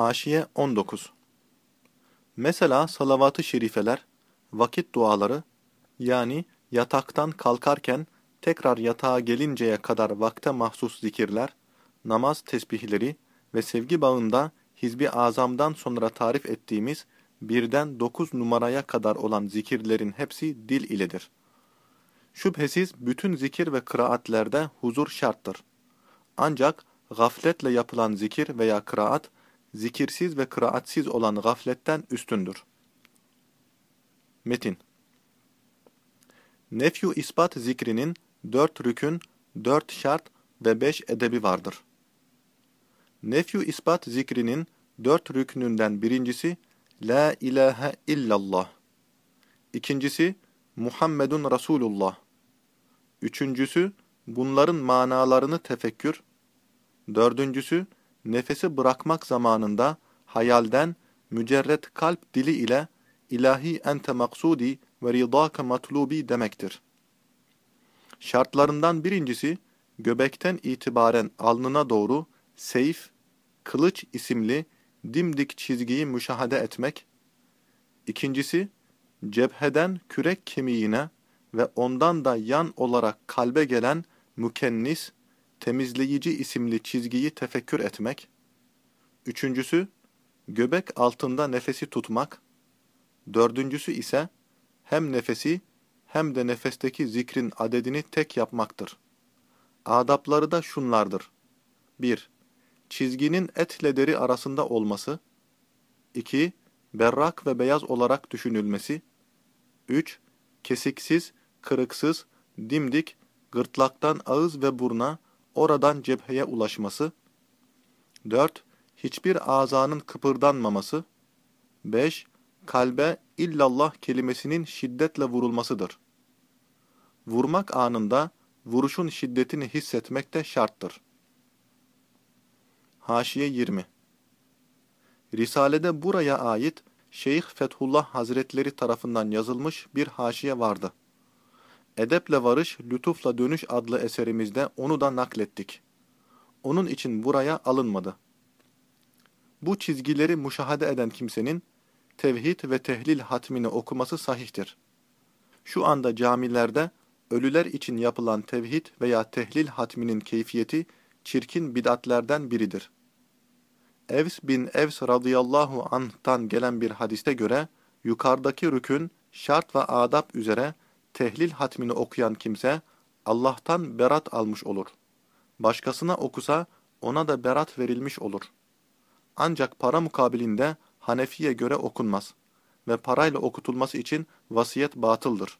Haşiye 19 Mesela salavat-ı şerifeler, vakit duaları, yani yataktan kalkarken tekrar yatağa gelinceye kadar vakte mahsus zikirler, namaz tesbihleri ve sevgi bağında Hizbi Azam'dan sonra tarif ettiğimiz birden dokuz numaraya kadar olan zikirlerin hepsi dil iledir. Şüphesiz bütün zikir ve kıraatlerde huzur şarttır. Ancak gafletle yapılan zikir veya kıraat, zikirsiz ve kıraatsiz olan gafletten üstündür. Metin Nefyu ispat zikrinin dört rükün, dört şart ve beş edebi vardır. Nefyu ispat zikrinin dört rüknünden birincisi La ilahe illallah. İkincisi Muhammedun Resulullah. Üçüncüsü bunların manalarını tefekkür. Dördüncüsü nefesi bırakmak zamanında hayalden mücerret kalp dili ile ilahi ente maksudi ve ridâke matlubi demektir. Şartlarından birincisi göbekten itibaren alnına doğru seyf, kılıç isimli dimdik çizgiyi müşahede etmek. İkincisi cepheden kürek kemiğine ve ondan da yan olarak kalbe gelen mükennis, temizleyici isimli çizgiyi tefekkür etmek. Üçüncüsü, göbek altında nefesi tutmak. Dördüncüsü ise hem nefesi hem de nefesteki zikrin adedini tek yapmaktır. Adapları da şunlardır. 1. Çizginin etle deri arasında olması. 2. Berrak ve beyaz olarak düşünülmesi. 3. Kesiksiz, kırıksız, dimdik, gırtlaktan ağız ve burna, oradan cepheye ulaşması. 4. Hiçbir azanın kıpırdanmaması. 5. Kalbe illallah kelimesinin şiddetle vurulmasıdır. Vurmak anında vuruşun şiddetini hissetmek de şarttır. Haşiye 20 Risalede buraya ait Şeyh Fethullah Hazretleri tarafından yazılmış bir haşiye vardı. Edeple Varış, Lütufla Dönüş adlı eserimizde onu da naklettik. Onun için buraya alınmadı. Bu çizgileri müşahede eden kimsenin tevhid ve tehlil hatmini okuması sahihtir. Şu anda camilerde ölüler için yapılan tevhid veya tehlil hatminin keyfiyeti çirkin bid'atlerden biridir. Evs bin Evs radıyallahu anh'tan gelen bir hadiste göre yukarıdaki rükün şart ve adab üzere tehlil hatmini okuyan kimse Allah'tan berat almış olur. Başkasına okusa ona da berat verilmiş olur. Ancak para mukabilinde Hanefi'ye göre okunmaz ve parayla okutulması için vasiyet batıldır.